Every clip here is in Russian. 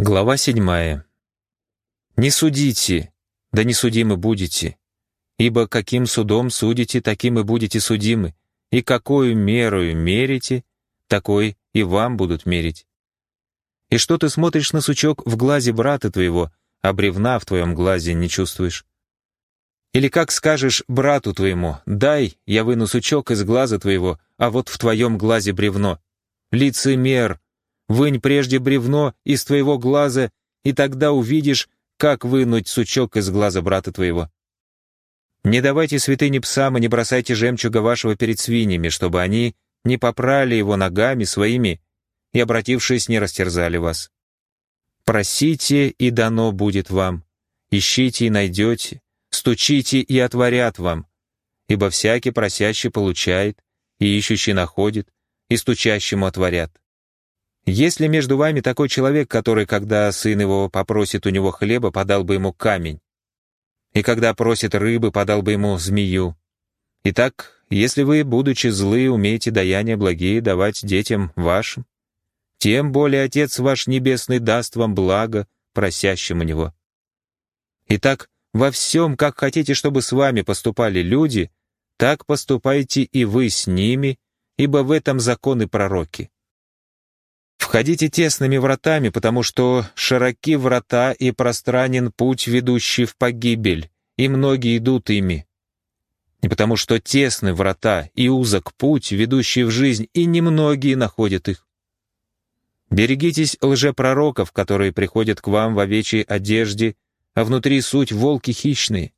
Глава седьмая. «Не судите, да не судимы будете, ибо каким судом судите, таким и будете судимы, и какую мерою мерите, такой и вам будут мерить. И что ты смотришь на сучок в глазе брата твоего, а бревна в твоем глазе не чувствуешь? Или как скажешь брату твоему, дай, я выну сучок из глаза твоего, а вот в твоем глазе бревно. Лицемер, Вынь прежде бревно из твоего глаза, и тогда увидишь, как вынуть сучок из глаза брата твоего. Не давайте святыни псам и не бросайте жемчуга вашего перед свиньями, чтобы они не попрали его ногами своими и, обратившись, не растерзали вас. Просите, и дано будет вам. Ищите и найдете, стучите и отворят вам. Ибо всякий просящий получает, и ищущий находит, и стучащему отворят. Есть ли между вами такой человек, который, когда сын его попросит у него хлеба, подал бы ему камень? И когда просит рыбы, подал бы ему змею? Итак, если вы, будучи злы, умеете даяния благие давать детям вашим, тем более Отец ваш Небесный даст вам благо, просящим у Него. Итак, во всем, как хотите, чтобы с вами поступали люди, так поступайте и вы с ними, ибо в этом законы пророки. Входите тесными вратами, потому что широки врата и пространен путь, ведущий в погибель, и многие идут ими. И потому что тесны врата и узок путь, ведущий в жизнь, и немногие находят их. Берегитесь лжепророков, которые приходят к вам в овечьей одежде, а внутри суть волки хищные.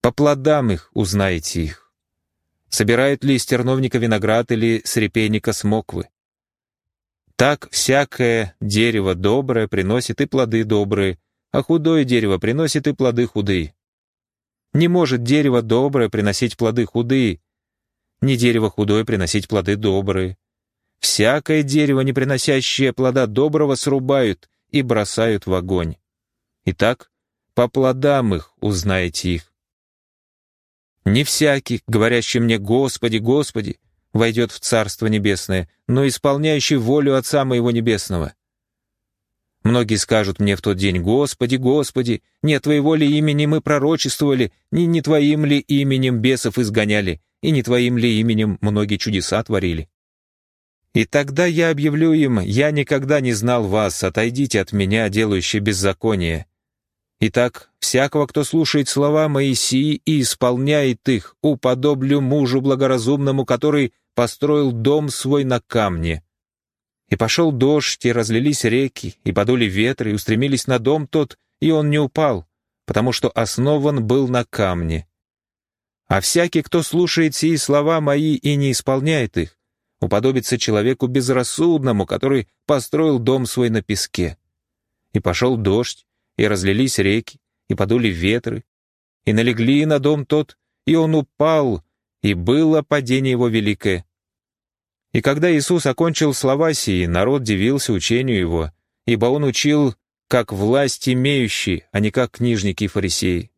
По плодам их узнаете их. Собирают ли из терновника виноград или с репейника смоквы? Так всякое дерево доброе приносит и плоды добрые, а худое дерево приносит и плоды худые. Не может дерево доброе приносить плоды худые, не дерево худое приносить плоды добрые. Всякое дерево, не приносящее плода доброго, срубают и бросают в огонь. Итак, по плодам их узнаете их. Не всякий, говорящий мне «Господи, Господи», войдет в Царство Небесное, но исполняющий волю Отца Моего Небесного. Многие скажут мне в тот день, «Господи, Господи, не Твоего ли имени мы пророчествовали, ни не Твоим ли именем бесов изгоняли, и не Твоим ли именем многие чудеса творили?» И тогда я объявлю им, «Я никогда не знал вас, отойдите от меня, делающие беззаконие». Итак, всякого, кто слушает слова Моисии и исполняет их, уподоблю мужу благоразумному, который построил дом свой на камне. И пошел дождь, и разлились реки, и подули ветры, и устремились на дом тот, и он не упал, потому что основан был на камне. А всякий, кто слушает сии слова мои и не исполняет их, уподобится человеку безрассудному, который построил дом свой на песке. И пошел дождь, и разлились реки, и подули ветры, и налегли на дом тот, и он упал, и было падение его великое. И когда Иисус окончил слова сии, народ дивился учению его, ибо он учил как власть имеющий, а не как книжники и фарисеи.